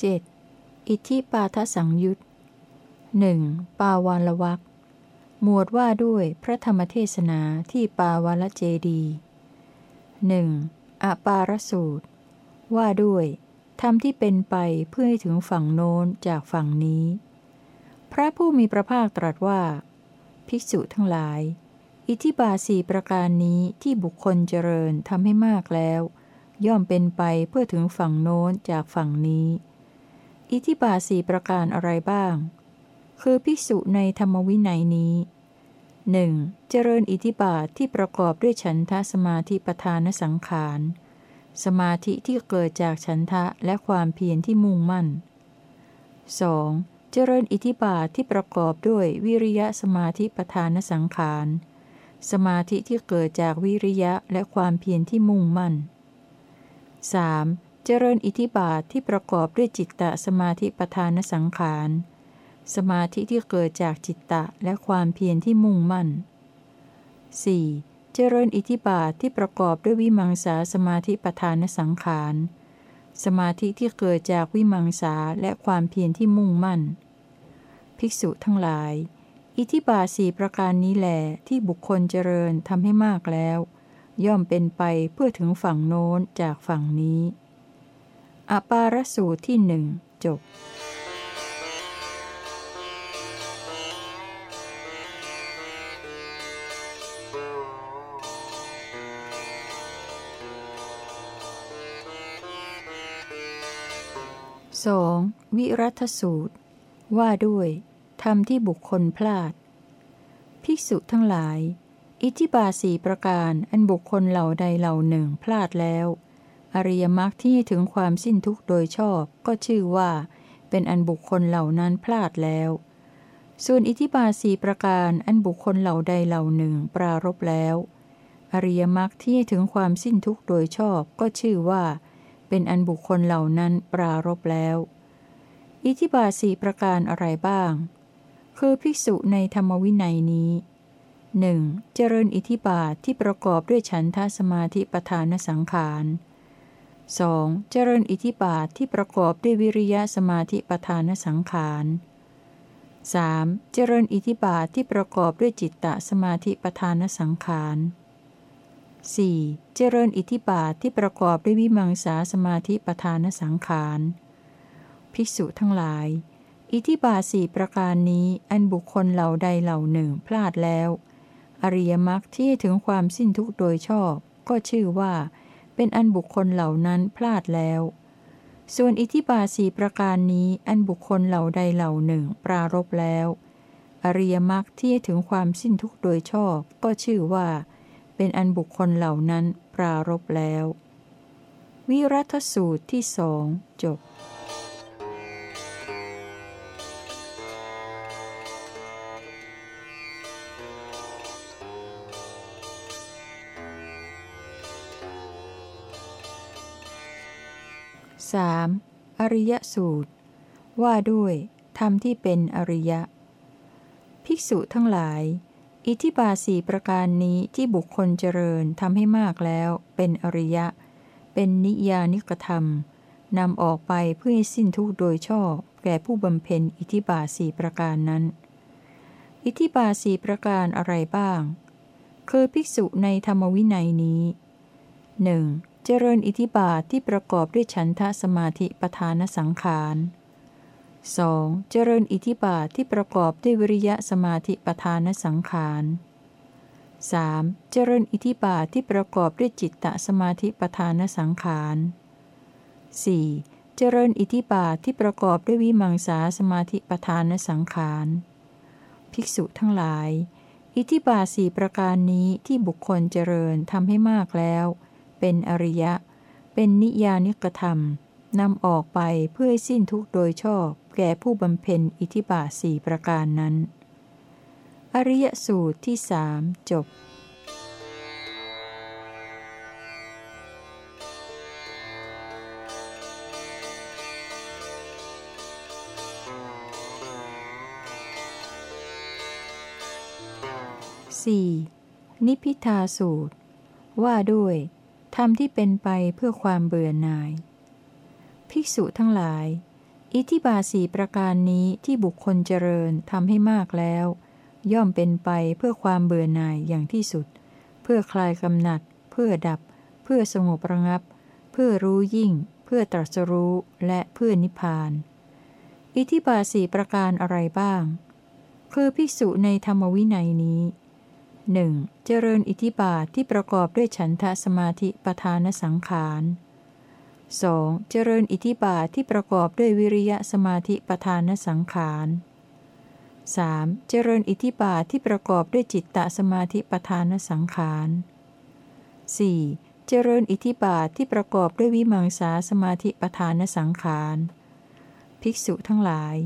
7. อิทธิปาทสังยุตหนึ่งปาวาลวักหมวดว่าด้วยพระธรรมเทศนาที่ปาวาลเจดีหนึ่งอปารสูตร ว่าด้วยธรรมที่เป็นไปเพื่อให้ถึงฝั่งโน้นจากฝั่งนี้ พระผู้มีพระภาคตรัสว่า ภิกษุทั้งหลาย อิทธิบาสีประการนี้ที่บุคคลเจริญทำให้มากแล้ว ย่อมเป็นไปเพื่อถึงฝั่งโน้นจากฝั่งนี้ อิทธิบาสีประการอะไรบ้าง คือภิกษุในธรรมวินัยนี้หนึ่งเจริญอิทธิบาทที่ประกอบด้วยฉันทะสมาธิปทานสังขาร สมาธิที่เกิดจากฉันทะและความเพียรที่มุ่งมั่น 2. เจริญอิทธิบาทที่ประกอบด้วยวิริยะสมาธิปทานสังขาร สมาธิที่เกิดจากวิริยะและความเพียรที่มุ่งมั่น 3. เจริญอิทธิบาทที่ประกอบด้วยจิตตสมาธิปทานสังขาร สมาธิที่เกิดจากจิตตะและความเพียรที่มุ่งมั่น 4. เจริญอิทธิบาทที่ประกอบด้วยวิมังสาสมาธิปทานสังขาร สมาธิที่เกิดจากวิมังสาและความเพียรที่มุ่งมั่น ภิกษุทั้งหลาย อิทธิบาสี่ประการนี้แหลที่บุคคลเจริญทำให้มากแล้ว ย่อมเป็นไปเพื่อถึงฝั่งโน้นจากฝั่งนี้ อปารสูตรที่หนึ่งจบ 2. วิรัตสูตร ว่าด้วยธรรมที่บุคคลพลาด ภิกษุทั้งหลาย อิทิบาสีประการอันบุคคลเหล่าใดเหล่าหนึ่งพลาดแล้ว อริยมรรคที่ถึงความสิ้นทุกข์โดยชอบก็ชื่อว่า เป็นอันบุคคลเหล่านั้นพลาดแล้ว ส่วนอิทธิบาสีประการอันบุคคลเหล่าใดเหล่าหนึ่งปรารบแล้ว อริยมรรคที่ถึงความสิ้นทุกข์โดยชอบก็ชื่อว่า เป็นอันบุคคลเหล่านั้นปรารบแล้ว อิทธิบาสีประการอะไรบ้าง คือภิกษุในธรรมวินัยนี้หนึ่งเจริญอิทธิบาทที่ประกอบด้วยฉันทสมาธิปทานสังขาร 2. เจริญอิทธิบาทที่ประกอบด้วยวิริยะสมาธิปทานสังขาร 3. เจริญอิทธิบาทที่ประกอบด้วยจิตตสมาธิปทานสังขาร 4. เจริญอิทธิบาทที่ประกอบด้วยวิมังสาสมาธิปทานสังขาร ภิกษุทั้งหลาย อิทธิบาทสี่ประการนี้อันบุคคลเหล่าใดเหล่าหนึ่งพลาดแล้ว อริยมรรคที่ถึงความสิ้นทุกข์โดยชอบ ก็ชื่อว่า เป็นอันบุคคลเหล่านั้นพลาดแล้ว ส่วนอิทธิบาสีประการนี้อันบุคคลเหล่าใดเหล่าหนึ่งปรารบแล้ว อริยมรรคที่ถึงความสิ้นทุกข์โดยชอบก็ชื่อว่า เป็นอันบุคคลเหล่านั้นปรารบแล้ว วิรัตสูตรที่สองจบ สามอริยสูตร ว่าด้วยธรรมที่เป็นอริยะ ภิกษุทั้งหลาย อิทธิบาสีประการนี้ที่บุคคลเจริญทำให้มากแล้วเป็นอริยะ เป็นนิยานิกธรรมนำออกไปเพื่อให้สิ้นทุกโดยชอบแก่ผู้บำเพ็ญอิทธิบาสีประการนั้น อิทธิบาสีประการอะไรบ้าง คือภิกษุในธรรมวินัยนี้หนึ่ง เจริญอิทธิบาทที่ประกอบด้วยฉันทะสมาธิปทานสังขาร 2. เจริญอิทธิบาทที่ประกอบด้วยวิริยะสมาธิปทานสังขาร 3. เจริญอิทธิบาทที่ประกอบด้วยจิตตสมาธิปทานสังขาร 4. เจริญอิทธิบาทที่ประกอบด้วยวิมังสาสมาธิปทานสังขาร ภิกษุทั้งหลาย อิทธิบาทสี่ประการนี้ที่บุคคลเจริญทำให้มากแล้ว เป็นอริยะ เป็นนิยานิกธรรมนำออกไปเพื่อสิ้นทุกโดยชอบแก่ผู้บำเพ็ญอิทิบาสี่ประการนั้น อริยสูตรที่สามจบสี่นิพิทาสูตร ว่าด้วย ธรรมที่เป็นไปเพื่อความเบื่อหน่าย ภิกษุทั้งหลาย อิทิบาสีประการนี้ที่บุคคลเจริญทำให้มากแล้ว ย่อมเป็นไปเพื่อความเบื่อหน่ายอย่างที่สุด เพื่อคลายกำหนัด เพื่อดับ เพื่อสงบระงับ เพื่อรู้ยิ่ง เพื่อตรัสรู้และเพื่อนิพพาน อิทิบาสีประการอะไรบ้าง คือภิกษุในธรรมวินัยนี้ หนึ่งเจริญอิทธิบาทที่ประกอบด้วยฉันทะสมาธิประธานสังขาร 2. เจริญอิทธิบาทที่ประกอบด้วยวิริยะสมาธิประธานสังขาร 3. เจริญอิทธิบาทที่ประกอบด้วยจิตตสมาธิประธานสังขาร 4. เจริญอิทธิบาทที่ประกอบด้วยวิมังสาสมาธิประธานสังขาร ภิกษุทั้งหลาย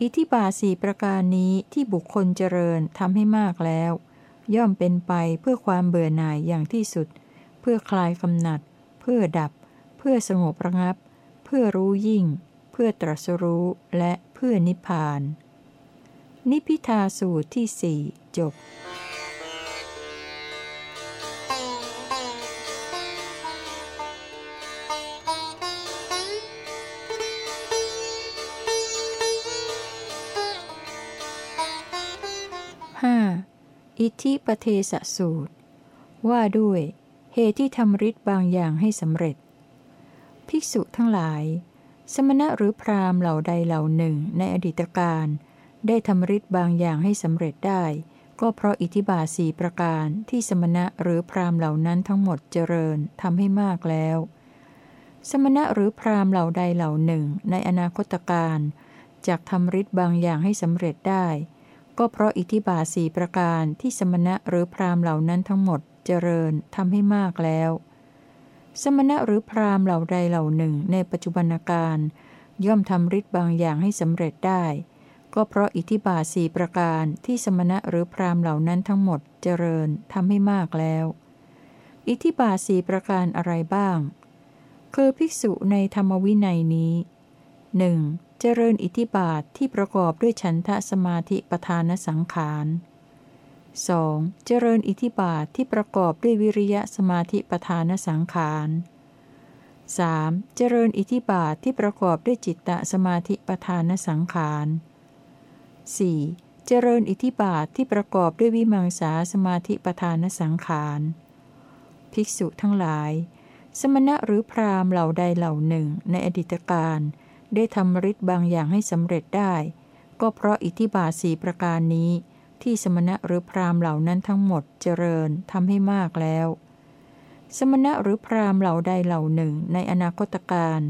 อิทธิบาทสี่ประการนี้ที่บุคคลเจริญทำให้มากแล้ว ย่อมเป็นไปเพื่อความเบื่อหน่ายอย่างที่สุด เพื่อคลายกำหนัด เพื่อดับ เพื่อสงบระงับ เพื่อรู้ยิ่ง เพื่อตรัสรู้และเพื่อนิพพาน นิพิทาสูตรที่สี่จบห้า อิทธิปเทสสูตร ว่าด้วยเหตุที่ทำฤทธิ์บางอย่างให้สำเร็จ ภิกษุทั้งหลาย สมณะหรือพราหมณ์เหล่าใดเหล่าหนึ่งในอดีตการ ได้ทำฤทธิ์บางอย่างให้สำเร็จได้ ก็เพราะอิทธิบาสีประการที่สมณะหรือพราหมณ์เหล่านั้นทั้งหมดเจริญทำให้มากแล้ว สมณะหรือพราหมณ์เหล่าใดเหล่าหนึ่งในอนาคตการจากทำฤทธิ์บางอย่างให้สำเร็จได้ ก็เพราะอิทธิบาสีประการที่สมณะหรือพราหมณ์เหล่านั้นทั้งหมดเจริญทำให้มากแล้ว สมณะหรือพราหมณ์เหล่าใดเหล่าหนึ่งในปัจจุบันการย่อมทำฤทธิ์บางอย่างให้สำเร็จได้ ก็เพราะอิทธิบาสีประการที่สมณะหรือพราหมณ์เหล่านั้นทั้งหมดเจริญทำให้มากแล้ว อิทธิบาสีประการอะไรบ้าง คือภิกษุในธรรมวินัยนี้หนึ่ง เจริญอิทธิบาทที่ประกอบด้วยฉันทะสมาธิประธานสังขาร 2. เจริญอิทธิบาทที่ประกอบด้วยวิริยะสมาธิประธานสังขาร 3. เจริญอิทธิบาทที่ประกอบด้วยจิตตสมาธิประธานสังขาร 4. เจริญอิทธิบาทที่ประกอบด้วยวิมังสาสมาธิประธานสังขาร ภิกษุทั้งหลาย สมณะหรือพราหมณ์เหล่าใดเหล่าหนึ่งในอดีตการ ได้ทำฤทธิ์บางอย่างให้สำเร็จได้ ก็เพราะอิทธิบาทสีประการนี้ ที่สมณะหรือพราหมณ์เหล่านั้นทั้งหมดเจริญทำให้มากแล้ว สมณะหรือพราหมณ์เหล่าใดเหล่าหนึ่งในอนาคตการ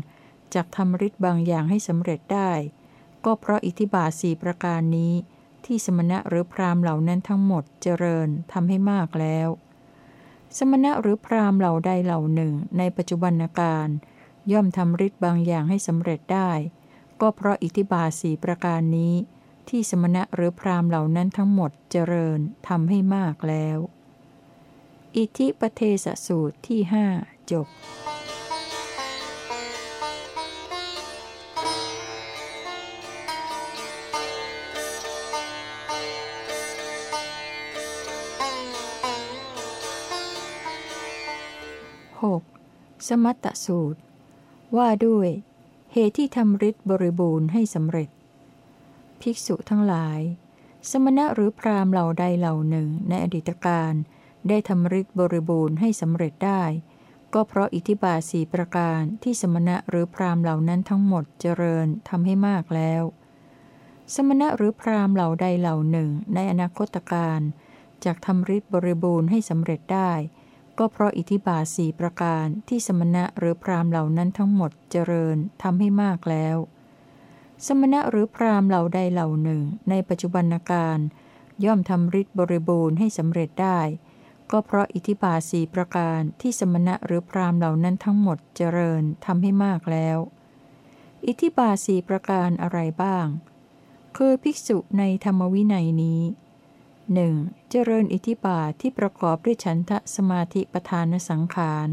จากทำฤทธิ์บางอย่างให้สำเร็จได้ ก็เพราะอิทธิบาทสีประการนี้ ที่สมณะหรือพราหมณ์เหล่านั้นทั้งหมดเจริญทำให้มากแล้ว สมณะหรือพราหมณ์เหล่าใดเหล่าหนึ่งในปัจจุบันการ ย่อมทำฤทธิ์บางอย่างให้สำเร็จได้ ก็เพราะอิทธิบาสีประการนี้ ที่สมณะหรือพรามเหล่านั้นทั้งหมดเจริญทำให้มากแล้ว อิทิปเทสสูตรที่หจบหกสมัตตสูตร ว่าด้วย เหตุที่ทำฤทธิ์บริบูรณ์ให้สำเร็จ ภิกษุทั้งหลาย สมณะหรือพราหมณ์เหล่าใดเหล่าหนึ่งในอดีตการได้ทำฤทธิ์บริบูรณ์ให้สำเร็จได้ ก็เพราะอิทธิบาสีประการที่สมณะหรือพราหมณ์เหล่านั้นทั้งหมดเจริญทำให้มากแล้ว สมณะหรือพราหมณ์เหล่าใดเหล่าหนึ่งในอนาคตการจากทำฤทธิ์บริบูรณ์ให้สำเร็จได้ ก็เพราะอิทธิบาสีประการที่สมณะหรือพรามเหล่านั้นทั้งหมดเจริญทำให้มากแล้ว สมณะหรือพรามเหล่าใดเหล่าหนึ่ง ในปัจจุบันการย่อมทำฤทธิ์บริบูรณ์ให้สำเร็จได้ ก็เพราะอิทธิบาสีประการที่สมณะหรือพรามเหล่านั้นทั้งหมดเจริญทำให้มากแล้ว อิทธิบาสีประการอะไรบ้าง คือภิกษุในธรรมวินัยนี้ หนึ่งเจริญอิทธิบาทที่ประกอบด้วยฉันทะสมาธิประธานสังขาร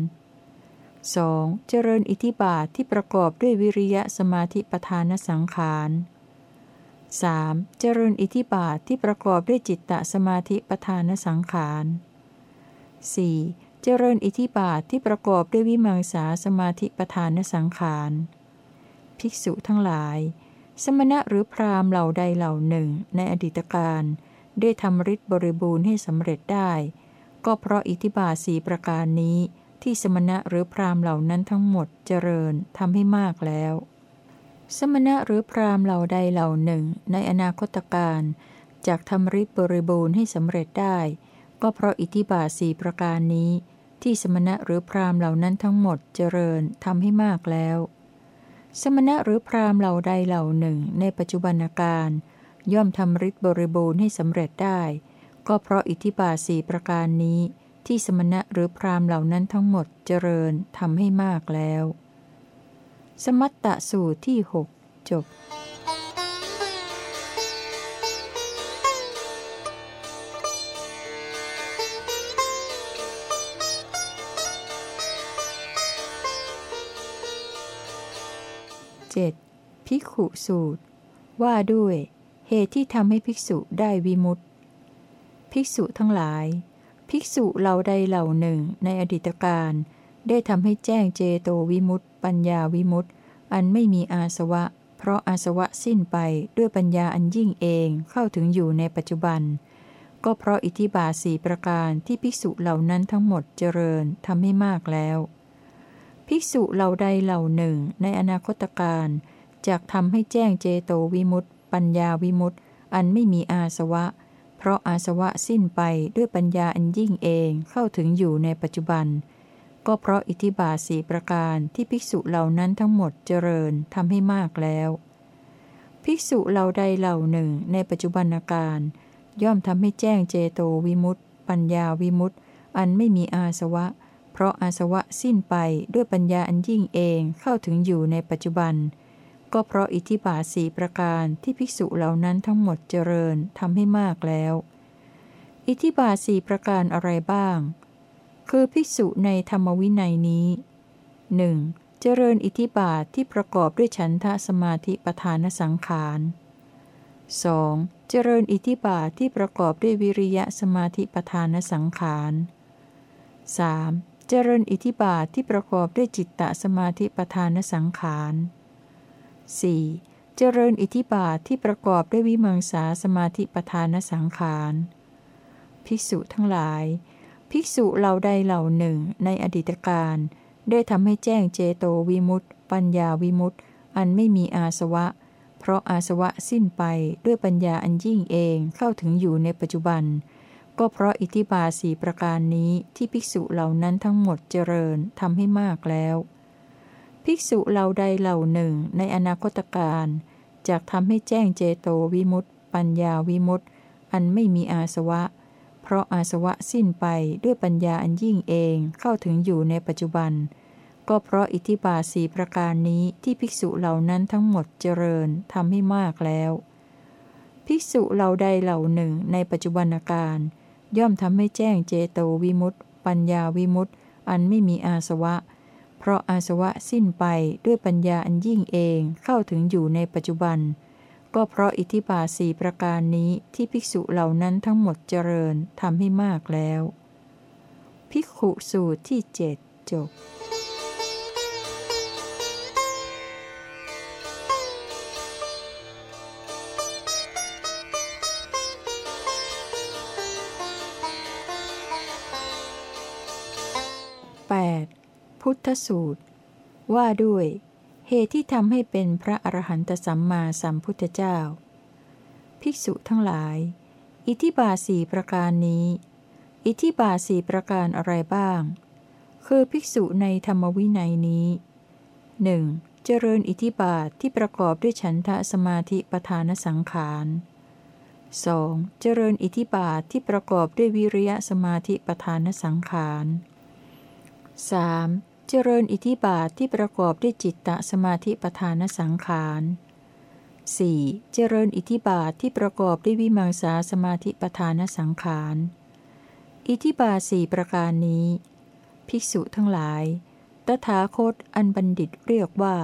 2. เจริญอิทธิบาทที่ประกอบด้วยวิริยะสมาธิปทานสังขาร 3. เจริญอิทธิบาทที่ประกอบด้วยจิตตสมาธิปทานสังขาร 4. เจริญอิทธิบาทที่ประกอบด้วยวิมังสาสมาธิปทานสังขาร ภิกษุทั้งหลาย สมณะหรือพราหมณ์เหล่าใดเหล่าหนึ่งในอดีตการ ได้ทำฤทธิ์บริบูรณ์ให้สำเร็จได้ ก็เพราะอิทธิบาสีประการนี้ที่สมณะหรือพราหมณ์เหล่านั้นทั้งหมดเจริญทำให้มากแล้ว สมณะหรือพราหมณ์เหล่าใดเหล่าหนึ่ง ในอนาคตการจากทำฤทธิ์บริบูรณ์ให้สำเร็จได้ ก็เพราะอิทธิบาสีประการนี้ ที่สมณะหรือพราหมณ์เหล่านั้นทั้งหมดเจริญทำให้มากแล้ว สมณะหรือพราหมณ์เหล่าใดเหล่าหนึ่ง ในปัจจุบันการ ย่อมทำฤทธิ์บริบูรณ์ให้สำเร็จได้ ก็เพราะอิทธิบาสีประการนี้ที่สมณะหรือพรามเหล่านั้นทั้งหมดเจริญทำให้มากแล้ว สมัตตสูตรที่หกจบ 7. ภิกขุสูตร ว่าด้วย เหตุที่ทำให้ภิกษุได้วิมุตติ ภิกษุทั้งหลาย ภิกษุเหล่าใดเหล่าหนึ่งในอดีตการ ได้ทำให้แจ้งเจโตวิมุตติ ปัญญาวิมุตติ อันไม่มีอาสวะ เพราะอาสวะสิ้นไปด้วยปัญญาอันยิ่งเองเข้าถึงอยู่ในปัจจุบัน ก็เพราะอิทธิบาสีประการที่ภิกษุเหล่านั้นทั้งหมดเจริญทำให้มากแล้วภิกษุเหล่าใดเหล่าหนึ่งในอนาคตการจากทำให้แจ้งเจโตวิมุตติ ปัญญาวิมุตติอันไม่มีอาสวะ เพราะอาสวะสิ้นไปด้วยปัญญาอันยิ่งเองเข้าถึงอยู่ในปัจจุบัน ก็เพราะอิทธิบาสีประการที่ภิกษุเหล่านั้นทั้งหมดเจริญทำให้มากแล้ว ภิกษุเหล่าใดเหล่าหนึ่งในปัจจุบันการ ย่อมทำให้แจ้งเจโตวิมุตติปัญญาวิมุตติอันไม่มีอาสวะ เพราะอาสวะสิ้นไปด้วยปัญญาอันยิ่งเองเข้าถึงอยู่ในปัจจุบัน ก็เพราะอิทธิบาทสีประการที่ภิกษุเหล่านั้นทั้งหมดเจริญทำให้มากแล้ว อิทธิบาทสีประการอะไรบ้าง คือภิกษุในธรรมวินัยนี้ 1. เจริญอิทธิบาทที่ประกอบด้วยฉันทะสมาธิปทานสังขาร 2. เจริญอิทธิบาทที่ประกอบด้วยวิริยะสมาธิปทานสังขาร 3. เจริญอิทิบาทที่ประกอบด้วยจิตตสมาธิปทานสังขาร 4. เจริญอิทิบาทที่ประกอบด้วยวิมังสาสมาธิปทานสังขารภิกษุทั้งหลาย ภิกษุเหล่าใดเหล่าหนึ่งในอดีตการ ได้ทำให้แจ้งเจโตวิมุตต์ปัญญาวิมุตต์อันไม่มีอาสวะ เพราะอาสวะสิ้นไปด้วยปัญญาอันยิ่งเองเข้าถึงอยู่ในปัจจุบัน ก็เพราะอิทธิบาสีประการนี้ที่ภิกษุเหล่านั้นทั้งหมดเจริญทำให้มากแล้ว ภิกษุเหล่าใดเหล่าหนึ่งในอนาคตการจากทำให้แจ้งเจโตวิมุตต์ปัญญาวิมุตต์อันไม่มีอาสวะ เพราะอาสวะสิ้นไปด้วยปัญญาอันยิ่งเองเข้าถึงอยู่ในปัจจุบัน ก็เพราะอิทธิบาสีประการนี้ที่ภิกษุเหล่านั้นทั้งหมดเจริญทำให้มากแล้ว ภิกษุเหล่าใดเหล่าหนึ่งในปัจจุบันการ ย่อมทำให้แจ้งเจโตวิมุตต์ปัญญาวิมุตต์อันไม่มีอาสวะเราะอาสวะสิ้นไปด้วยปัญญาอันยิ่งเองเข้าถึงอยู่ในปัจจุบัน ก็เพราะอิทธิบาสีประการนี้ที่ภิกษุเหล่านั้นทั้งหมดเจริญทำให้มากแล้ว ภิกขุสูตรที่เจ็ดจบ พุทธสูตร ว่าด้วย เหตุที่ทำให้เป็นพระอรหันตสัมมาสัมพุทธเจ้า ภิกษุทั้งหลาย อิทิบาสีประการนี้ อิทิบาสีประการอะไรบ้าง คือภิกษุในธรรมวินัยนี้หนึ่งเจริญอิทิบาทที่ประกอบด้วยฉันทะสมาธิปทานสังขาร 2. เจริญอิทิบาทที่ประกอบด้วยวิริยะสมาธิปทานสังขาร 3. เจริญอิทธิบาทที่ประกอบด้วยจิตตสมาธิปทานสังขาร 4. เจริญอิทธิบาทที่ประกอบด้วยวิมังสาสมาธิปทานสังขาร อิทธิบาสี่ประการนี้ ภิกษุทั้งหลาย ตถาคตอันบัณฑิตเรียกว่า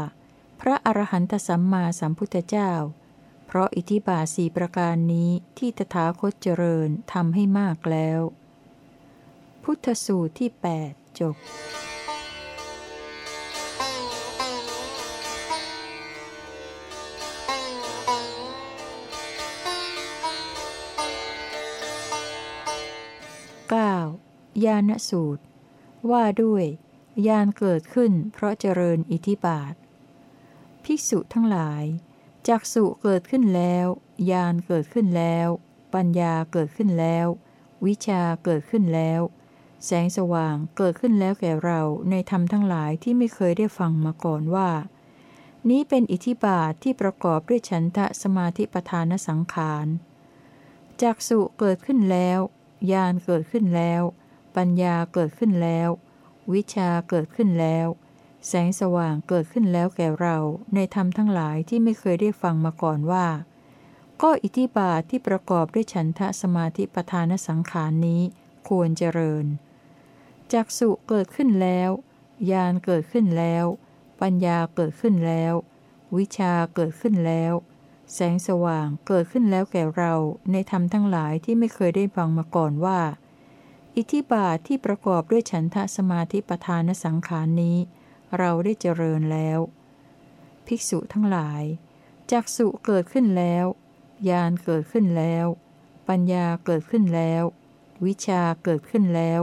พระอรหันตสัมมาสัมพุทธเจ้า เพราะอิทธิบาสี่ประการนี้ที่ตถาคตเจริญทำให้มากแล้ว พุทธสูตรที่ 8 จบ ญาณสูตร ว่าด้วยญาณเกิดขึ้นเพราะเจริญอิทิบาท ภิกษุทั้งหลายจักสุเกิดขึ้นแล้วญาณเกิดขึ้นแล้ว ปัญญาเกิดขึ้นแล้ว วิชาเกิดขึ้นแล้ว แสงสว่างเกิดขึ้นแล้วแก่เราในธรรมทั้งหลายที่ไม่เคยได้ฟังมาก่อนว่า นี้เป็นอิทิบาทที่ประกอบด้วยฉันทะสมาธิปทานสังขารจักสุเกิดขึ้นแล้วญาณเกิดขึ้นแล้ว ปัญญาเกิดขึ้นแล้ว วิชาเกิดขึ้นแล้ว แสงสว่างเกิดขึ้นแล้วแก่เราในธรรมทั้งหลายที่ไม่เคยได้ฟังมาก่อนว่า ก็อิทธิบาทที่ประกอบด้วยฉันทะสมาธิปทานสังขารนี้ควรเจริญจักสุเกิดขึ้นแล้วญาณเกิดขึ้นแล้ว ปัญญาเกิดขึ้นแล้ว วิชาเกิดขึ้นแล้ว แสงสว่างเกิดขึ้นแล้วแก่เราในธรรมทั้งหลายที่ไม่เคยได้ฟังมาก่อนว่า อิทธิบาทที่ประกอบด้วยฉันทะสมาธิปทานสังขารนี้ เราได้เจริญแล้ว ภิกษุทั้งหลายจักสุเกิดขึ้นแล้วญาณเกิดขึ้นแล้ว ปัญญาเกิดขึ้นแล้ว วิชาเกิดขึ้นแล้ว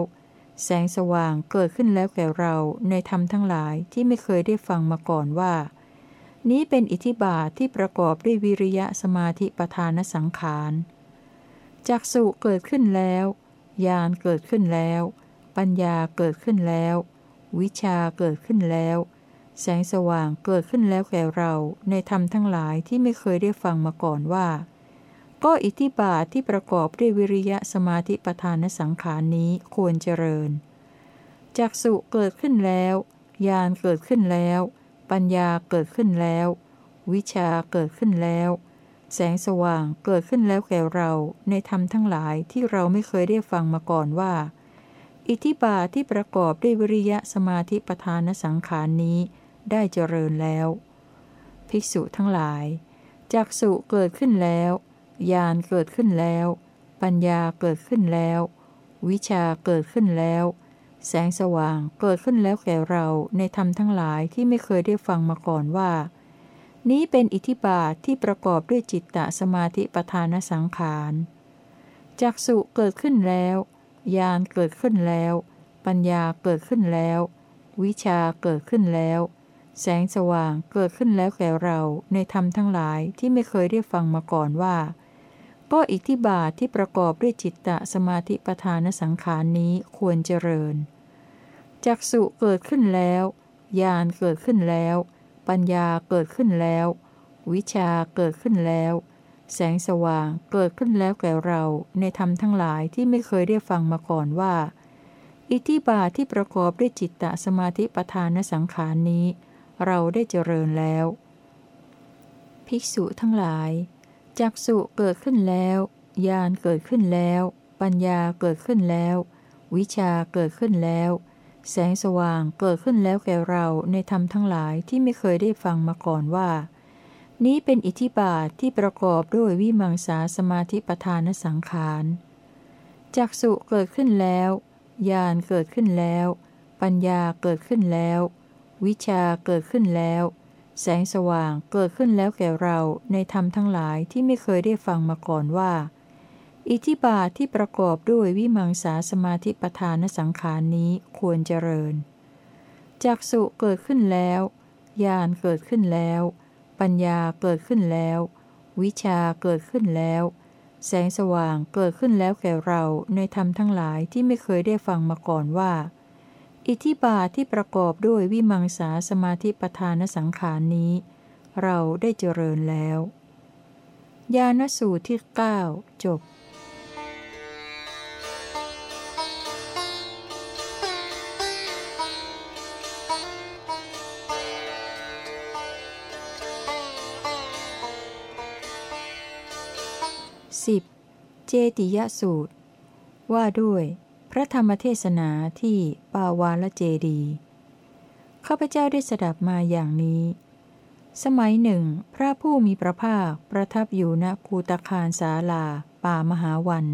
แสงสว่างเกิดขึ้นแล้วแก่เราในธรรมทั้งหลายที่ไม่เคยได้ฟังมาก่อนว่า นี้เป็นอิทธิบาทที่ประกอบด้วยวิริยะสมาธิปทานสังขารจักสุเกิดขึ้นแล้ว ญาณเกิดขึ้นแล้ว ปัญญาเกิดขึ้นแล้ว วิชาเกิดขึ้นแล้ว แสงสว่างเกิดขึ้นแล้วแก่เราในธรรมทั้งหลายที่ไม่เคยได้ฟังมาก่อนว่า ก็อิทธิบาทที่ประกอบด้วยวิริยะสมาธิปทานสังขารนี้ควรเจริญจักสุเกิดขึ้นแล้วญาณเกิดขึ้นแล้ว ปัญญาเกิดขึ้นแล้ว วิชาเกิดขึ้นแล้ว แสงสว่างเกิดขึ้นแล้วแก่เราในธรรมทั้งหลายที่เราไม่เคยได้ฟังมาก่อนว่า อิทธิบาที่ประกอบด้วยวิริยะสมาธิปทานสังขารนี้ได้เจริญแล้ว ภิกษุทั้งหลายจักสุเกิดขึ้นแล้วญาณเกิดขึ้นแล้ว ปัญญาเกิดขึ้นแล้ว วิชาเกิดขึ้นแล้ว แสงสว่างเกิดขึ้นแล้วแก่เราในธรรมทั้งหลายที่ไม่เคยได้ฟังมาก่อนว่า นี้เป็นอิทธิบาทที่ประกอบด้วยจิตตสมาธิปทานสังขารจักสุเกิดขึ้นแล้วญาณเกิดขึ้นแล้ว ปัญญาเกิดขึ้นแล้ว วิชาเกิดขึ้นแล้ว แสงสว่างเกิดขึ้นแล้วแก่เราในธรรมทั้งหลายที่ไม่เคยได้ฟังมาก่อนว่า ก็อิทธิบาทที่ประกอบด้วยจิตตสมาธิปทานสังขารนี้ควรเจริญจักสุเกิดขึ้นแล้วญาณเกิดขึ้นแล้ว ปัญญาเกิดขึ้นแล้ว วิชาเกิดขึ้นแล้ว แสงสว่างเกิดขึ้นแล้วแก่เราในธรรมทั้งหลายที่ไม่เคยได้ฟังมาก่อนว่า อิทธิบาทที่ประกอบด้วยจิตตสมาธิปทานสังขารนี้ เราได้เจริญแล้ว ภิกษุทั้งหลายจักสุเกิดขึ้นแล้วญาณเกิดขึ้นแล้ว ปัญญาเกิดขึ้นแล้ว วิชาเกิดขึ้นแล้ว แสงสว่างเกิดขึ้นแล้วแก่เราในธรรมทั้งหลายที่ไม่เคยได้ฟังมาก่อนว่า นี้เป็นอิทธิบาทที่ประกอบด้วยวิมังสาสมาธิปทานสังขารจักสุเกิดขึ้นแล้วญาณเกิดขึ้นแล้ว ปัญญาเกิดขึ้นแล้ว วิชาเกิดขึ้นแล้ว แสงสว่างเกิดขึ้นแล้วแก่เราในธรรมทั้งหลายที่ไม่เคยได้ฟังมาก่อนว่า อิทิบาทที่ประกอบด้วยวิมังสาสมาธิปทานสังขารนี้ควรเจริญ จักสุเกิดขึ้นแล้ว ญาณเกิดขึ้นแล้ว ปัญญาเกิดขึ้นแล้ว วิชาเกิดขึ้นแล้ว แสงสว่างเกิดขึ้นแล้วแก่เราในธรรมทั้งหลายที่ไม่เคยได้ฟังมาก่อนว่า อิทิบาทที่ประกอบด้วยวิมังสาสมาธิปทานสังขารนี้ เราได้เจริญแล้ว ญาณสูตรที่ 9 จบ เจติยสูตร ว่าด้วย พระธรรมเทศนาที่ปาวาลเจดีข้าพเจ้าได้สดับมาอย่างนี้ สมัยหนึ่ง พระผู้มีพระภาคประทับอยู่ณคูตคารสาลา ป่ามหาวัน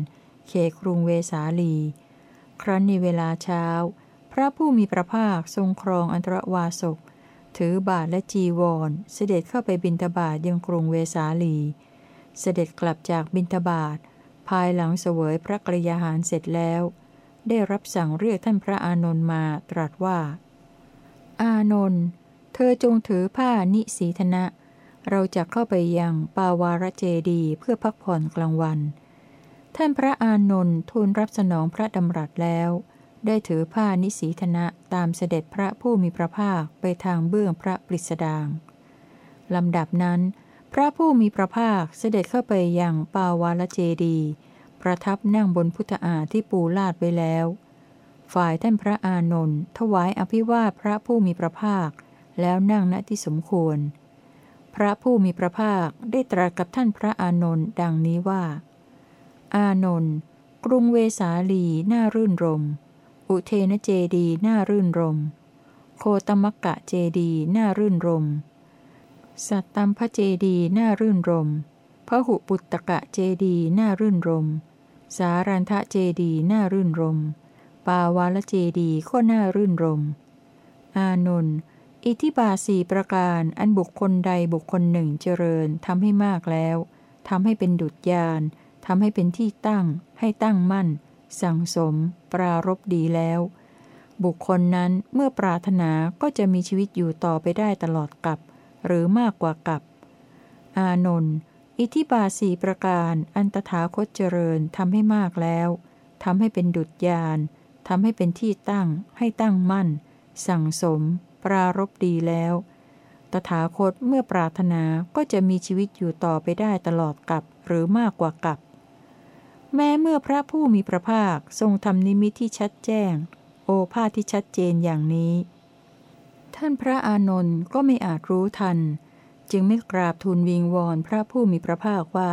เขครุงเวสาลี ครั้นในเวลาเช้า พระผู้มีพระภาคทรงครองอันตรวาสกถือบาทและจีวร เสด็จเข้าไปบินทบาทยังกรุงเวสาลี เสด็จกลับจากบินทบาทภายหลังเสวยพระกรยาหารเสร็จแล้ว ได้รับสั่งเรียกท่านพระอานนท์มาตรัสว่า อานนท์เธอจงถือผ้านิสีธนะ เราจะเข้าไปยังปาวารเจดีเพื่อพักผ่อนกลางวัน ท่านพระอานนท์ทูลรับสนองพระดำรัสแล้ว ได้ถือผ้านิสีธนะตามเสด็จพระผู้มีพระภาคไปทางเบื้องพระปริสดางลำดับนั้น พระผู้มีพระภาคเสด็จเข้าไปยังปาวารเจดี ประทับนั่งบนพุทธาที่ปูลาดไว้แล้ว ฝ่ายท่านพระอานนท์ถวายอภิวาทพระผู้มีพระภาค แล้วนั่งณที่สมควร พระผู้มีพระภาคได้ตรัสกับท่านพระอานนท์ดังนี้ว่า อานนท์กรุงเวสาลีน่ารื่นรม อุเทนเจดีน่ารื่นรม โคตมกะเจดีน่ารื่นรม สัตตัมพระเจดีน่ารื่นรมพระหุปุตตกะเจดีน่ารื่นรม สารันทะเจดีน่ารื่นรม ปาวาลเจดีก็น่ารื่นรม อานนท์อิทิบาสีประการอันบุคคลใดบุคคลหนึ่งเจริญทำให้มากแล้วทำให้เป็นดุจยานทำให้เป็นที่ตั้ง ให้ตั้งมั่น สั่งสม ปรารบดีแล้ว บุคคลนั้นเมื่อปรารถนาก็จะมีชีวิตอยู่ต่อไปได้ตลอดกับ หรือมากกว่ากับ อานนท์อิทธิบาสีประการอันตถาคตเจริญทำให้มากแล้วทำให้เป็นดุจยานทำให้เป็นที่ตั้ง ให้ตั้งมั่น สั่งสม ปรารบดีแล้ว ตถาคตเมื่อปรารถนาก็จะมีชีวิตอยู่ต่อไปได้ตลอดกับหรือมากกว่ากับ แม้เมื่อพระผู้มีพระภาคทรงทำนิมิตที่ชัดแจ้ง โอภาษที่ชัดเจนอย่างนี้ ท่านพระอานนท์ก็ไม่อาจรู้ทัน จึงไม่กราบทูลวิงวอนพระผู้มีพระภาคว่า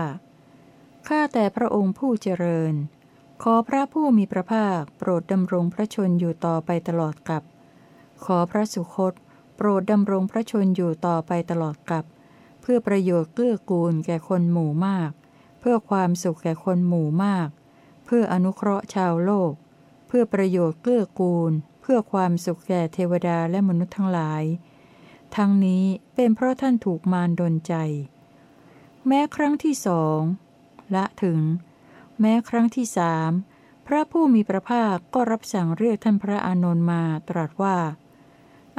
ข้าแต่พระองค์ผู้เจริญ ขอพระผู้มีพระภาคโปรดดำรงพระชนอยู่ต่อไปตลอดกับขอพระสุคต โปรดดำรงพระชนอยู่ต่อไปตลอดกับ เพื่อประโยชน์เกื้อกูลแก่คนหมู่มาก เพื่อความสุขแก่คนหมู่มาก เพื่ออนุเคราะห์ชาวโลก เพื่อประโยชน์เกื้อกูล เพื่อความสุขแก่เทวดาและมนุษย์ทั้งหลาย ทั้งนี้เป็นเพราะท่านถูกมารดนใจ แม้ครั้งที่สองละถึง แม้ครั้งที่สามพระผู้มีพระภาคก็รับสั่งเรียกท่านพระอานนท์มาตรัสว่า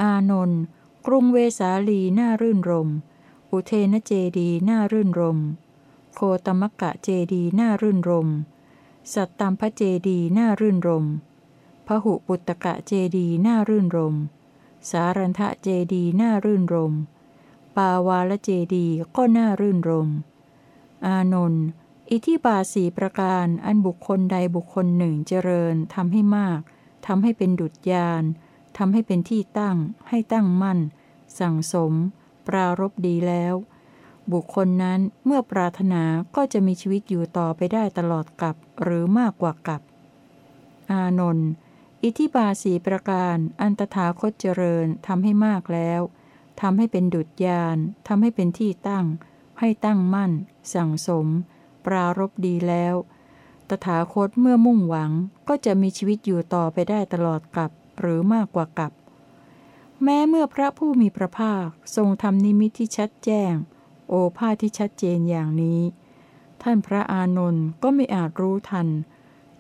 อานนท์กรุงเวสาลีน่ารื่นรม อุเทนเจดีน่ารื่นรม โคตมกะเจดีน่ารื่นรม สัตตัมพระเจดีน่ารื่นรม พหุปุตตกะเจดีน่ารื่นรม สารันทะเจดีน่ารื่นรม ปาวาลเจดีก็น่ารื่นรม อานนท์อิทิบาสีประการอันบุคคลใดบุคคลหนึ่งเจริญทำให้มากทำให้เป็นดุจยานทำให้เป็นที่ตั้ง ให้ตั้งมั่น สั่งสม ปรารบดีแล้ว บุคคลนั้นเมื่อปรารถนาก็จะมีชีวิตอยู่ต่อไปได้ตลอดกับหรือมากกว่ากับ อานนท์ อิทธิบาสีประการอันตถาคตเจริญทำให้มากแล้วทำให้เป็นดุจยานทำให้เป็นที่ตั้ง ให้ตั้งมั่น สั่งสม ปรารบดีแล้ว ตถาคตเมื่อมุ่งหวังก็จะมีชีวิตอยู่ต่อไปได้ตลอดกับหรือมากกว่ากับ แม้เมื่อพระผู้มีพระภาคทรงทำนิมิตที่ชัดแจ้ง โอภาษที่ชัดเจนอย่างนี้ ท่านพระอานนท์ก็ไม่อาจรู้ทัน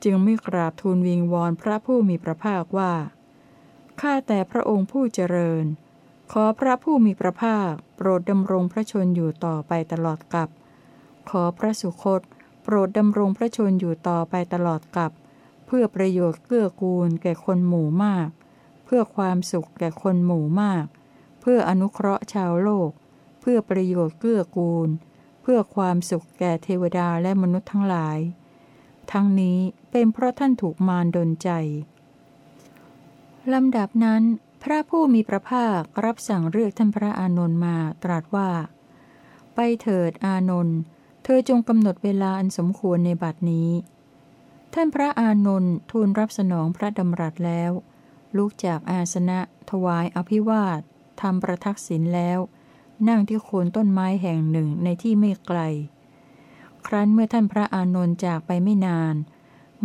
จึงไม่กราบทูลวิงวอนพระผู้มีพระภาคว่า ข้าแต่พระองค์ผู้เจริญ ขอพระผู้มีพระภาค โปรดดำรงพระชนอยู่ต่อไปตลอดกับ ขอพระสุคต โปรดดำรงพระชนอยู่ต่อไปตลอดกับ เพื่อประโยชน์เกื้อกูลแก่คนหมู่มาก เพื่อความสุขแก่คนหมู่มาก เพื่ออนุเคราะห์ชาวโลก เพื่อประโยชน์เกื้อกูล เพื่อความสุขแก่เทวดาและมนุษย์ทั้งหลาย ทั้งนี้ เป็นเพราะท่านถูกมารดนใจ ลำดับนั้น พระผู้มีพระภาครับสั่งเรียกท่านพระอานนท์มาตรัสว่า ไปเถิดอานนท์เธอจงกำหนดเวลาอันสมควรในบัดนี้ ท่านพระอานนท์ทูลรับสนองพระดำรัสแล้ว ลุกจากอาสนะ ถวายอภิวาททำประทักษิณแล้ว นั่งที่โคนต้นไม้แห่งหนึ่งในที่ไม่ไกล ครั้นเมื่อท่านพระอานนท์จากไปไม่นาน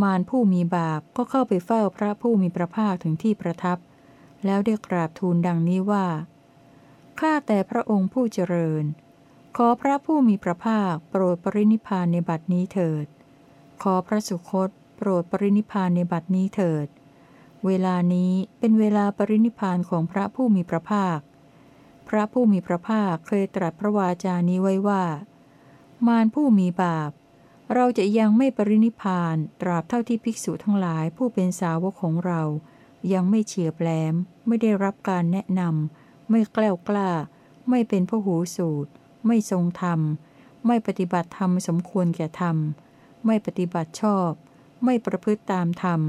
มารผู้มีบาปก็เข้าไปเฝ้าพระผู้มีพระภาคถึงที่ประทับ แล้วได้กราบทูลดังนี้ว่า ข้าแต่พระองค์ผู้เจริญ ขอพระผู้มีพระภาคโปรดปรินิพานในบัดนี้เถิด ขอพระสุคตโปรดปรินิพานในบัดนี้เถิด เวลานี้เป็นเวลาปรินิพานของพระผู้มีพระภาค พระผู้มีพระภาคเคยตรัสพระวาจานี้ไว้ว่า มารผู้มีบาป เราจะยังไม่ปรินิพานตราบเท่าที่ภิกษุทั้งหลายผู้เป็นสาวกของเรา ยังไม่เฉียบแหลม ไม่ได้รับการแนะนำไม่แกล้วกล้า ไม่เป็นพหูสูตร ไม่ทรงธรรม ไม่ปฏิบัติธรรมสมควรแก่ธรรม ไม่ปฏิบัติชอบ ไม่ประพฤติตามธรรม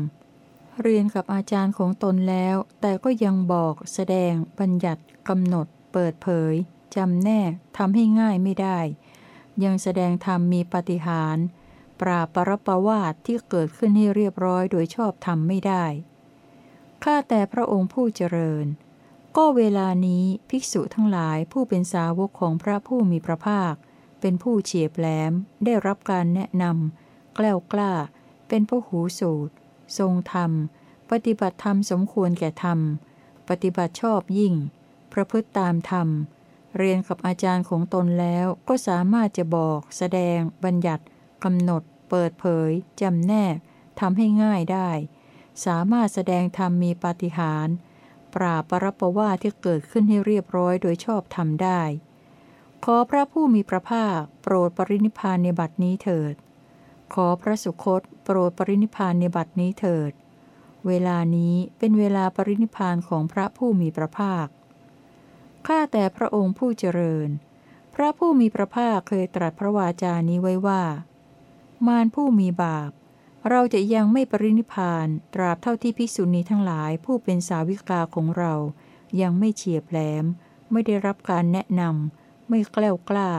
เรียนกับอาจารย์ของตนแล้ว แต่ก็ยังบอกแสดง บัญญัติกำหนด เปิดเผยจำแนกทำให้ง่ายไม่ได้ ยังแสดงธรรมมีปฏิหาร ปราบปรปวาทที่เกิดขึ้นให้เรียบร้อยโดยชอบธรรมไม่ได้ ข้าแต่พระองค์ผู้เจริญ ก็เวลานี้ภิกษุทั้งหลายผู้เป็นสาวกของพระผู้มีพระภาค เป็นผู้เฉียบแหลม ได้รับการแนะนำแกล้วกล้า เป็นผู้หูสูตร ทรงธรรม ปฏิบัติธรรมสมควรแก่ธรรม ปฏิบัติชอบยิ่ง ประพฤติตามธรรม เรียนกับอาจารย์ของตนแล้วก็สามารถจะบอก แสดง บัญญัติกำหนด เปิดเผยจำแนกทำให้ง่ายได้ สามารถแสดงธรรมมีปาฏิหาริย์ปราบปรบประว่าที่เกิดขึ้นให้เรียบร้อยโดยชอบทำได้ ขอพระผู้มีพระภาค โปรดปรินิพานในบัดนี้เถิด ขอพระสุคต โปรดปรินิพานในบัดนี้เถิด เวลานี้เป็นเวลาปรินิพานของพระผู้มีพระภาค ข้าแต่พระองค์ผู้เจริญ พระผู้มีพระภาคเคยตรัสพระวาจานี้ไว้ว่า มารผู้มีบาป เราจะยังไม่ปรินิพานตราบเท่าที่ภิกษุณีทั้งหลายผู้เป็นสาวิกาของเรา ยังไม่เฉียบแหลม ไม่ได้รับการแนะนำไม่แกล้วกล้า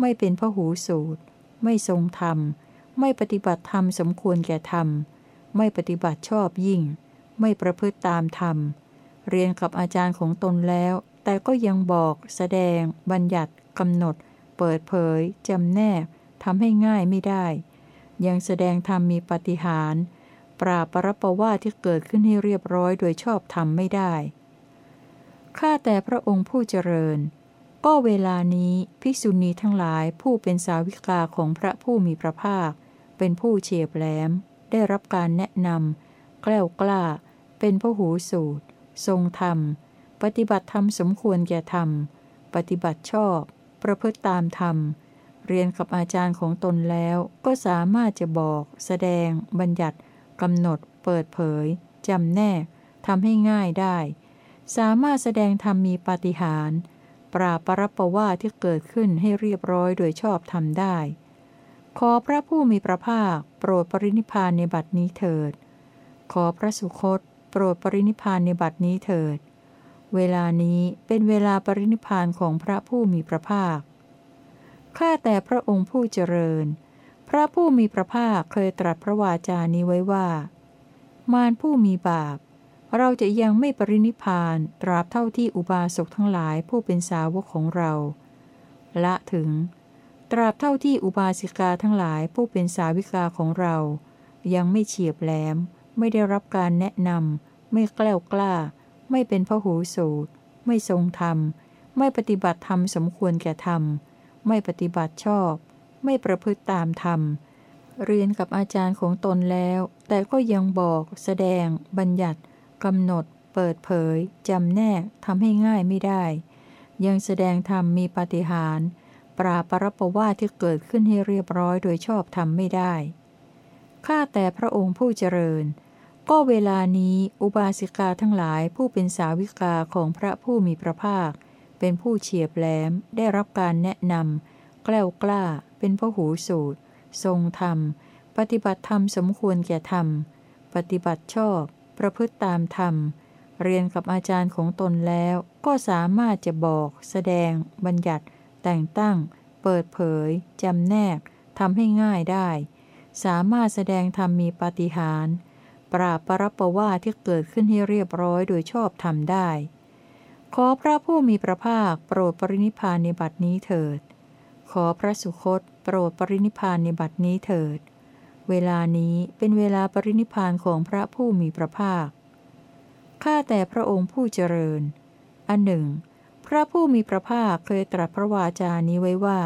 ไม่เป็นพหูสูตร ไม่ทรงธรรม ไม่ปฏิบัติธรรมสมควรแก่ธรรม ไม่ปฏิบัติชอบยิ่ง ไม่ประพฤติตามธรรมเรียนกับอาจารย์ของตนแล้ว แต่ก็ยังบอกแสดง บัญญัติกำหนด เปิดเผยจำแนกทำให้ง่ายไม่ได้ ยังแสดงธรรมมีปฏิหาร ปราบปรปว่าที่เกิดขึ้นให้เรียบร้อยโดยชอบธรรมไม่ได้ ข้าแต่พระองค์ผู้เจริญ ก็เวลานี้ภิกษุณีทั้งหลายผู้เป็นสาวิกาของพระผู้มีพระภาค เป็นผู้เฉียบแหลม ได้รับการแนะนำแกล้วกล้า เป็นพหูสูตร ทรงธรรม ปฏิบัติธรรมสมควรแก่ธรรม ปฏิบัติชอบ ประพฤติตามธรรม เรียนกับอาจารย์ของตนแล้วก็สามารถจะบอก แสดง บัญญัติกำหนด เปิดเผยจำแนกทำให้ง่ายได้ สามารถแสดงธรรมมีปาฏิหาริย์ปราบปรับประว่าที่เกิดขึ้นให้เรียบร้อยโดยชอบทำได้ ขอพระผู้มีพระภาค โปรดปรินิพานในบัดนี้เถิด ขอพระสุคต โปรดปรินิพานในบัดนี้เถิด เวลานี้เป็นเวลาปรินิพานของพระผู้มีพระภาค ข้าแต่พระองค์ผู้เจริญ พระผู้มีพระภาคเคยตรัสพระวาจานี้ไว้ว่า มารผู้มีบาป เราจะยังไม่ปรินิพานตราบเท่าที่อุบาสกทั้งหลายผู้เป็นสาวกของเรา ละถึง ตราบเท่าที่อุบาสิกาทั้งหลายผู้เป็นสาวิกาของเรา ยังไม่เฉียบแหลม ไม่ได้รับการแนะนำไม่แกล้วกล้า ไม่เป็นพหูสูตร ไม่ทรงธรรม ไม่ปฏิบัติธรรมสมควรแก่ธรรม ไม่ปฏิบัติชอบ ไม่ประพฤติตามธรรม เรียนกับอาจารย์ของตนแล้ว แต่ก็ยังบอก แสดง บัญญัติกำหนด เปิดเผยจำแนกทำให้ง่ายไม่ได้ ยังแสดงธรรมมีปาฏิหาริย์ปราบปรบประว่าที่เกิดขึ้นให้เรียบร้อยโดยชอบทำไม่ได้ข้าแต่พระองค์ผู้เจริญ ก็เวลานี้อุบาสิกาทั้งหลายผู้เป็นสาวิกาของพระผู้มีพระภาค เป็นผู้เฉียบแหลมได้รับการแนะนำแกล้วกล้า เป็นพหูสูตร ทรงธรรม ปฏิบัติธรรมสมควรแก่ธรรม ปฏิบัติชอบ ประพฤติตามธรรม เรียนกับอาจารย์ของตนแล้วก็สามารถจะบอก แสดง บัญญัติ แต่งตั้ง เปิดเผยจำแนกทำให้ง่ายได้ สามารถแสดงธรรมมีปาฏิหาริย์ ปราบปรับประว่าที่เกิดขึ้นให้เรียบร้อยโดยชอบทำได้ ขอพระผู้มีพระภาคโปรดปรินิพานในบัดนี้เถิด ขอพระสุคตโปรดปรินิพานในบัดนี้เถิด เวลานี้เป็นเวลาปรินิพานของพระผู้มีพระภาค ข้าแต่พระองค์ผู้เจริญ อันหนึ่ง พระผู้มีพระภาคเคยตรัสพระวาจานี้ไว้ว่า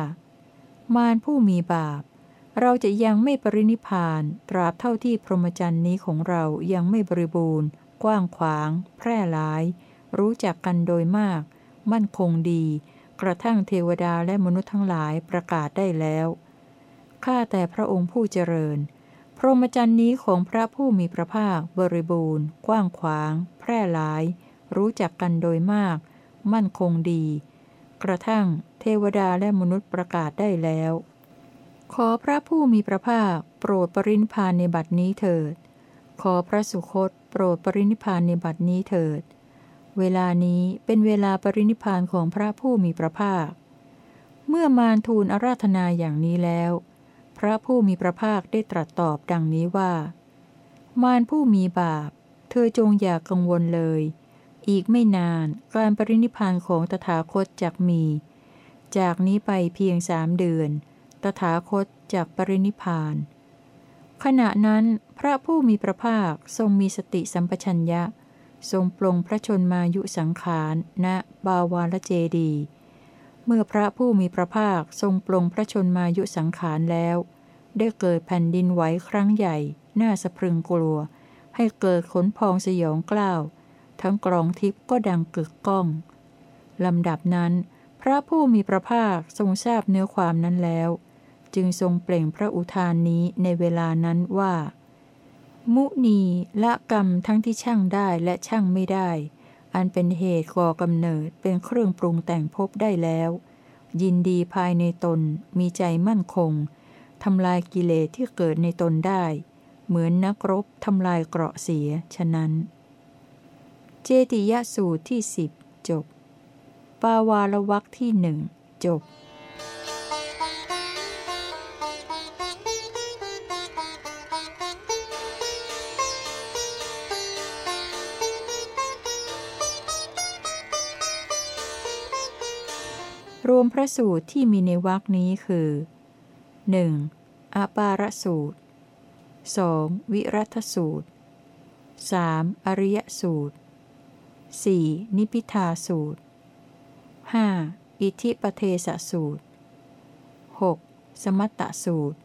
มารผู้มีบาป เราจะยังไม่ปรินิพาน ตราบเท่าที่พรหมจรรย์นี้ของเรายังไม่บริบูรณ์ กว้างขวาง แพร่หลาย รู้จักกันโดยมาก มั่นคงดี กระทั่งเทวดาและมนุษย์ทั้งหลายประกาศได้แล้ว ข้าแต่พระองค์ผู้เจริญ พรหมจรรย์นี้ของพระผู้มีพระภาคบริบูรณ์ กว้างขวาง แพร่หลาย รู้จักกันโดยมาก มั่นคงดี กระทั่งเทวดาและมนุษย์ประกาศได้แล้ว ขอพระผู้มีพระภาค โปรดปรินิพานในบัดนี้เถิด ขอพระสุคตโปรดปรินิพานในบัดนี้เถิด เวลานี้เป็นเวลาปรินิพานของพระผู้มีพระภาค เมื่อมารทูลอาราธนาอย่างนี้แล้ว พระผู้มีพระภาคได้ตรัสตอบดังนี้ว่า มารผู้มีบาป เธอจงอย่ากกังวลเลย อีกไม่นานการปรินิพานของตถาคตจักมี จากนี้ไปเพียงสามเดือน ตถาคตจากปรินิพาน ขณะนั้นพระผู้มีพระภาคทรงมีสติสัมปชัญญะ ทรงปลงพระชนมายุสังขารณบาวาลเจดี เมื่อพระผู้มีพระภาคทรงปลงพระชนมายุสังขารแล้ว ได้เกิดแผ่นดินไหวครั้งใหญ่ น่าสะพรึงกลัว ให้เกิดขนพองสยองกล้าว ทั้งกรองทิพย์ก็ดังกึกก้องลำดับนั้น พระผู้มีพระภาคทรงทราบเนื้อความนั้นแล้ว จึงทรงเปล่งพระอุทานนี้ในเวลานั้นว่า มุนีละกรรมทั้งที่ช่างได้และช่างไม่ได้ อันเป็นเหตุก่อกำเนิดเป็นเครื่องปรุงแต่งภพได้แล้ว ยินดีภายในตนมีใจมั่นคงทำลายกิเลสที่เกิดในตนได้ เหมือนนักรบทำลายเกราะเสียฉะนั้น เจติยสูตรที่สิบจบ ปาวาลวักที่หนึ่งจบ รวมพระสูตรที่มีในวรคนี้คือ 1. อาปารสูตร 2. วิรัตสูตร 3. อริยสูตร 4. นิพิทาสูตร 5. อิทิปเทสสูตร 6. สมัตตสูตร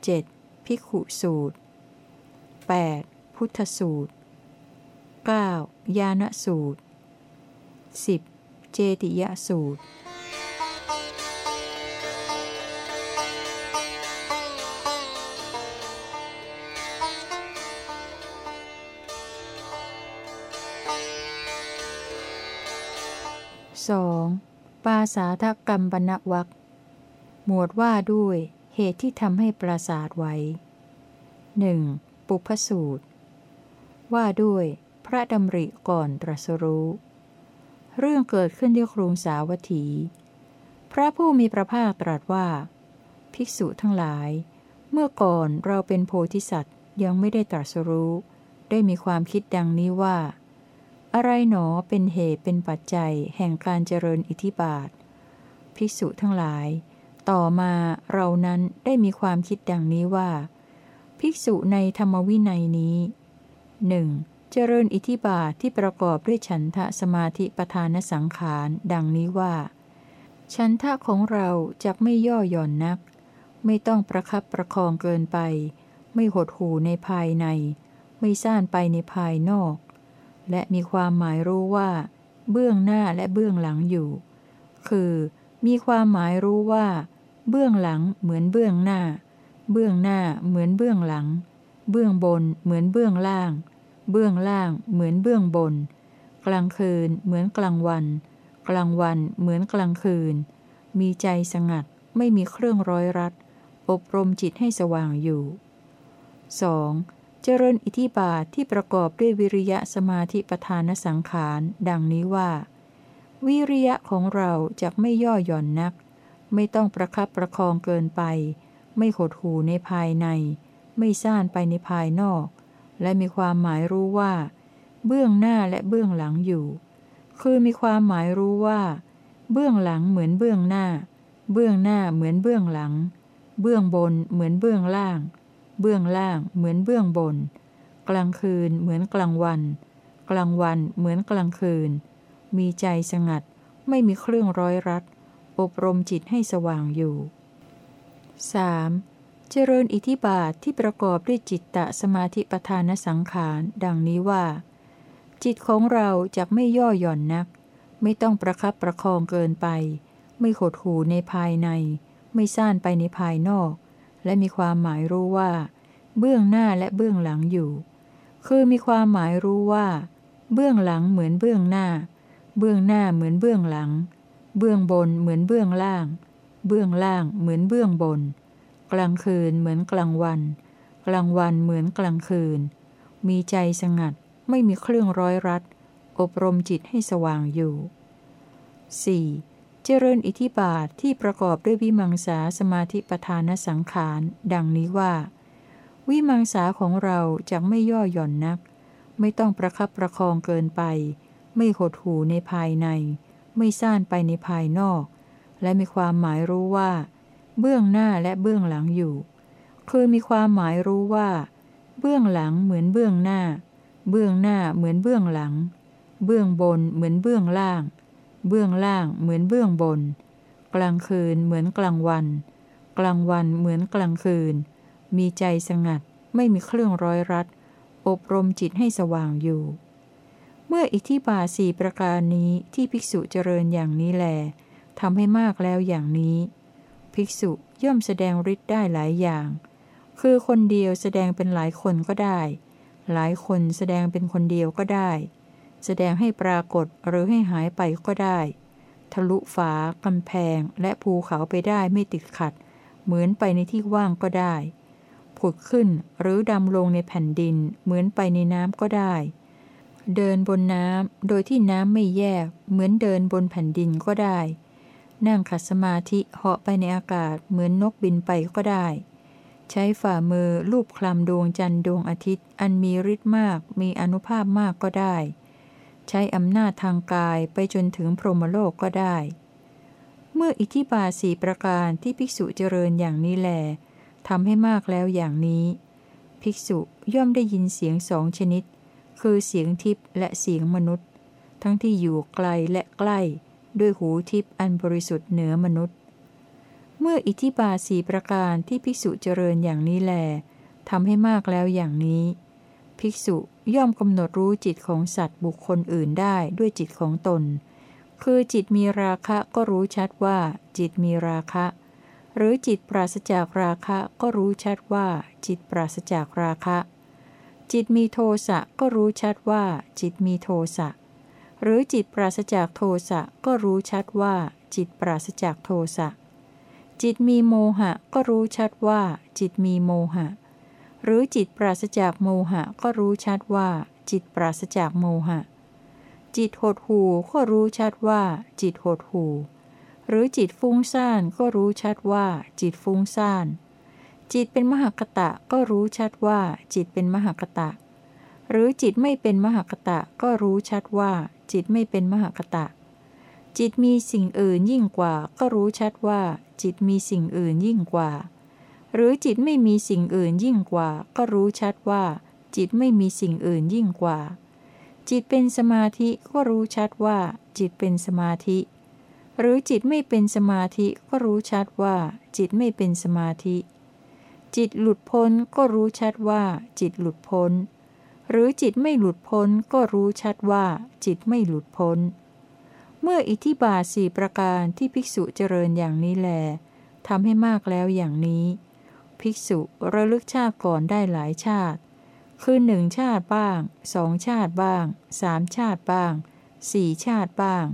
7. พิขุสูตร 8. พุทธสูตร 9. ยานสูตร 10. เจติยสูตร สองปาสาทกรรมบรรวักหมวดว่าด้วยเหตุที่ทำให้ปราสาทไว้หนึ่งปุพสูตร ว่าด้วยพระดำริก่อนตรัสรู้ เรื่องเกิดขึ้นที่ครุงสาวัตถี พระผู้มีพระภาคตรัสว่า ภิกษุทั้งหลาย เมื่อก่อนเราเป็นโพธิสัตว์ยังไม่ได้ตรัสรู้ ได้มีความคิดดังนี้ว่า อะไรหนอเป็นเหตุเป็นปัจจัยแห่งการเจริญอิทธิบาท ภิกษุทั้งหลาย ต่อมาเรานั้นได้มีความคิดดังนี้ว่า ภิกษุในธรรมวินัยนี้หนึ่งเจริญอิทธิบาทที่ประกอบด้วยฉันทะสมาธิประธานสังขาร ดังนี้ว่า ฉันทะของเราจะไม่ย่อหย่อนนัก ไม่ต้องประคับประคองเกินไป ไม่หดหูในภายใน ไม่ซ่านไปในภายนอก และมีความหมายรู้ว่า เบื้องหน้าและเบื้องหลังอยู่ คือ มีความหมายรู้ว่า เบื้องหลังเหมือนเบื้องหน้า เบื้องหน้าเหมือนเบื้องหลัง เบื้องบนเหมือนเบื้องล่าง เบื้องล่างเหมือนเบื้องบน กลางคืนเหมือนกลางวัน กลางวันเหมือนกลางคืน มีใจสงัดไม่มีเครื่องร้อยรัด อบรมจิตให้สว่างอยู่ 2. เจริญอิทิบาทที่ประกอบด้วยวิริยะสมาธิประธานสังขาร ดังนี้ว่า วิริยะของเราจะไม่ย่อหย่อนนัก ไม่ต้องประคับประคองเกินไป ไม่หดหูในภายใน ไม่ซ่านไปในภายนอก และมีความหมายรู้ว่า เบื้องหน้าและเบื้องหลังอยู่ คือมีความหมายรู้ว่า เบื้องหลังเหมือนเบื้องหน้า เบื้องหน้าเหมือนเบื้องหลัง เบื้องบนเหมือนเบื้องล่าง เบื้องล่างเหมือนเบื้องบน กลางคืนเหมือนกลางวัน กลางวันเหมือนกลางคืน มีใจสงัด ไม่มีเครื่องร้อยรัด อบรมจิตให้สว่างอยู่ 3. เจริญอิทิบาทที่ประกอบด้วยจิตตะสมาธิประธานสังขาร ดังนี้ว่า จิตของเราจะไม่ย่อหย่อนนัก ไม่ต้องประคับประคองเกินไป ไม่หดหูในภายใน ไม่ซ่านไปในภายนอก และมีความหมายรู้ว่า เบื้องหน้าและเบื้องหลังอยู่ คือมีความหมายรู้ว่า เบื้องหลังเหมือนเบื้องหน้า เบื้องหน้าเหมือนเบื้องหลัง เบื้องบนเหมือนเบื้องล่าง เบื้องล่างเหมือนเบื้องบน กลางคืนเหมือนกลางวัน กลางวันเหมือนกลางคืน มีใจสงัดไม่มีเครื่องร้อยรัด อบรมจิตให้สว่างอยู่ 4. เจริญอิทิบาทที่ประกอบด้วยวิมังสาสมาธิปทานสังขาร ดังนี้ว่า วิมังสาของเราจะไม่ย่อหย่อนนัก ไม่ต้องประคับประคองเกินไป ไม่หดหูในภายใน ไม่ซ่านไปในภายนอก และมีความหมายรู้ว่า เบื้องหน้าและเบื้องหลังอยู่ คือมีความหมายรู้ว่า เบื้องหลังเหมือนเบื้องหน้า เบื้องหน้าเหมือนเบื้องหลัง เบื้องบนเหมือนเบื้องล่าง เบื้องล่างเหมือนเบื้องบน กลางคืนเหมือนกลางวัน กลางวันเหมือนกลางคืน มีใจสงัด ไม่มีเครื่องร้อยรัด อบรมจิตให้สว่างอยู่ เมื่ออิทธิบาสีประการนี้ที่ภิกษุเจริญอย่างนี้แลทำให้มากแล้วอย่างนี้ ภิกษุย่อมแสดงฤทธิ์ได้หลายอย่าง คือคนเดียวแสดงเป็นหลายคนก็ได้ หลายคนแสดงเป็นคนเดียวก็ได้ แสดงให้ปรากฏหรือให้หายไปก็ได้ ทะลุฝากำแพงและภูเขาไปได้ไม่ติดขัด เหมือนไปในที่ว่างก็ได้ ผุดขึ้นหรือดำลงในแผ่นดิน เหมือนไปในน้ำก็ได้ เดินบนน้ำโดยที่น้ำไม่แยก เหมือนเดินบนแผ่นดินก็ได้ นั่งขัดสมาธิเหาะไปในอากาศเหมือนนกบินไปก็ได้ใช้ฝ่ามือลูบคลำดวงจันทร์ดวงอาทิตย์ อันมีฤทธิ์มากมีอนุภาพมากก็ได้ ใช้อำนาจทางกายไปจนถึงพรหมโลกก็ได้ เมื่ออิทธิบาสีประการที่ภิกษุเจริญอย่างนี้แลทำให้มากแล้วอย่างนี้ ภิกษุย่อมได้ยินเสียงสองชนิด คือเสียงทิพย์และเสียงมนุษย์ ทั้งที่อยู่ไกลและใกล้ ด้วยหูทิพย์อันบริสุทธิ์เหนือมนุษย์ เมื่ออิทธิบาสีประการที่ภิกษุเจริญอย่างนี้แลทำให้มากแล้วอย่างนี้ ภิกษุ ย่อมกำหนดรู้จิตของสัตว์บุคคลอื่นได้ด้วยจิตของตน คือจิตมีราคะก็รู้ชัดว่า จิตมีราคะ หรือจิตปราศจากราคะก็รู้ชัดว่า จิตปราศจากราคะ จิตมีโทสะก็รู้ชัดว่า จิตมีโทสะ หรือจิตปราศจากโทสะก็รู้ชัดว่า จิตปราศจากโทสะ จิตมีโมหะก็รู้ชัดว่า จิตมีโมหะ หรือจิตปราศจากโมหะก็รู้ชัดว่า จิตปราศจากโมหะ จิตหดหูก็รู้ชัดว่า จิตหดหูหรือจิตฟุ้งซ่านก็รู้ชัดว่า จิตฟุ้งซ่าน จิตเป็นมหกตะก็รู้ชัดว่า จิตเป็นมหกตะ หรือจิตไม่เป็นมหกตะก็รู้ชัดว่า จิตไม่เป็นมหคตะ จิตมีสิ่งอื่นยิ่งกว่า ก็รู้ชัดว่า จิตมีสิ่งอื่นยิ่งกว่า หรือจิตไม่มีสิ่งอื่นยิ่งกว่า ก็รู้ชัดว่า จิตไม่มีสิ่งอื่นยิ่งกว่า จิตเป็นสมาธิก็รู้ชัดว่า จิตเป็นสมาธิ หรือจิตไม่เป็นสมาธิก็รู้ชัดว่า จิตไม่เป็นสมาธิ จิตหลุดพ้นก็รู้ชัดว่า จิตหลุดพ้น หรือจิตไม่หลุดพ้นก็รู้ชัดว่า จิตไม่หลุดพ้น เมื่ออิทธิบาสี่ประการที่ภิกษุเจริญอย่างนี้แลทำให้มากแล้วอย่างนี้ ภิกษุระลึกชาติก่อนได้หลายชาติ คือหนึ่งชาติบ้างสองชาติบ้างสามชาติบ้างสี่ชาติบ้าง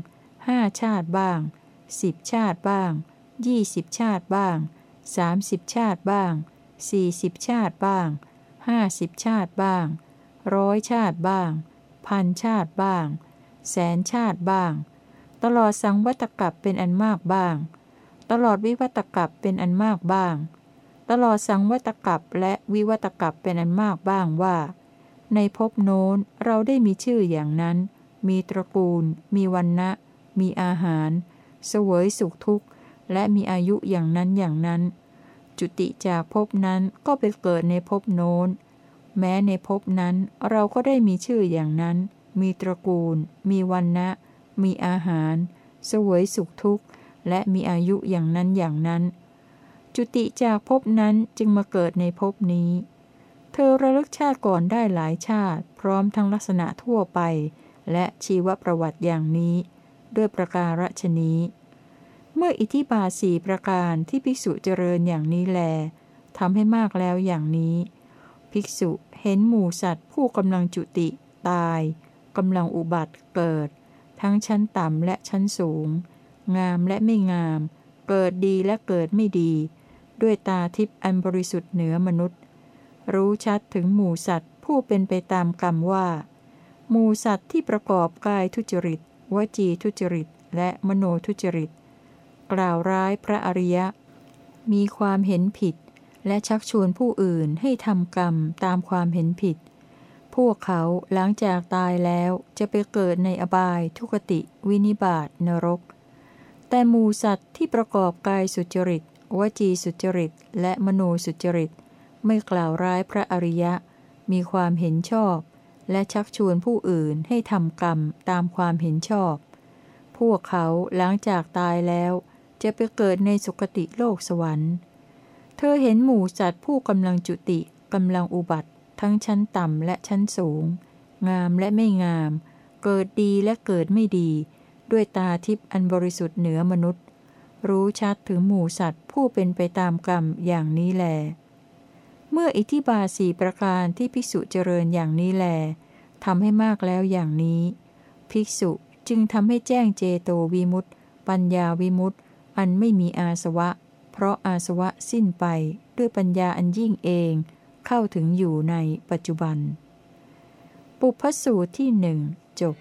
ห้าชาติบ้างสิบชาติบ้างยี่สิบชาติบ้างสามสิบชาติบ้างสี่สิบชาติบ้างห้าสิบชาติบ้างร้อยชาติบ้าง พันชาติบ้าง แสนชาติบ้าง ตลอดสังวัตกับเป็นอันมากบ้าง ตลอดวิวัตกับเป็นอันมากบ้าง ตลอดสังวัตกับและวิวัตกับเป็นอันมากบ้างว่า ในภพโน้นเราได้มีชื่ออย่างนั้น มีตระกูล มีวันนะมีอาหาร เสวยสุขทุกข์ และมีอายุอย่างนั้นอย่างนั้น จุติจากภพนั้นก็ไปเกิดในภพโน้น แม้ในภพนั้นเราก็ได้มีชื่ออย่างนั้น มีตระกูล มีวันนะมีอาหารสวยสุขทุกข์ และมีอายุอย่างนั้นอย่างนั้น จุติจากภพนั้นจึงมาเกิดในภพนี้ เธอระลึกชาติก่อนได้หลายชาติ พร้อมทั้งลักษณะทั่วไป และชีวประวัติอย่างนี้ ด้วยประการฉนี้ เมื่ออิทธิบาสีประการที่ภิกษุเจริญอย่างนี้แลทำให้มากแล้วอย่างนี้ ภิกษุเห็นหมู่สัตว์ผู้กำลังจุติ ตายกำลังอุบัติเกิด ทั้งชั้นต่ำและชั้นสูง งามและไม่งาม เกิดดีและเกิดไม่ดี ด้วยตาทิพย์อันบริสุทธิ์เหนือมนุษย์ รู้ชัดถึงหมู่สัตว์ผู้เป็นไปตามกรรมว่า หมู่สัตว์ที่ประกอบกายทุจริต วจีทุจริต และมโนทุจริต กล่าวร้ายพระอริยะ มีความเห็นผิด และชักชวนผู้อื่นให้ทำกรรมตามความเห็นผิด พวกเขาหลังจากตายแล้วจะไปเกิดในอบายทุกติ วินิบาตนรก แต่หมูสัตว์ที่ประกอบกายสุจริต วจีสุจริต และมโนสุจริต ไม่กล่าวร้ายพระอริยะ มีความเห็นชอบ และชักชวนผู้อื่นให้ทำกรรมตามความเห็นชอบ พวกเขาหลังจากตายแล้ว จะไปเกิดในสุคติโลกสวรรค์ เธอเห็นหมู่สัตว์ผู้กำลังจุติกำลังอุบัติ ทั้งชั้นต่ำและชั้นสูง งามและไม่งาม เกิดดีและเกิดไม่ดี ด้วยตาทิพย์อันบริสุทธิ์เหนือมนุษย์ รู้ชัดถึงหมู่สัตว์ผู้เป็นไปตามกรรมอย่างนี้แล เมื่ออิทธิบาสีประการที่ภิกษุเจริญอย่างนี้แลทำให้มากแล้วอย่างนี้ ภิกษุจึงทำให้แจ้งเจโตวิมุตติปัญญาวิมุตติอันไม่มีอาสวะ เพราะอาสวะสิ้นไปด้วยปัญญาอันยิ่งเอง เข้าถึงอยู่ในปัจจุบัน ปุพพสูตรที่หนึ่งจบ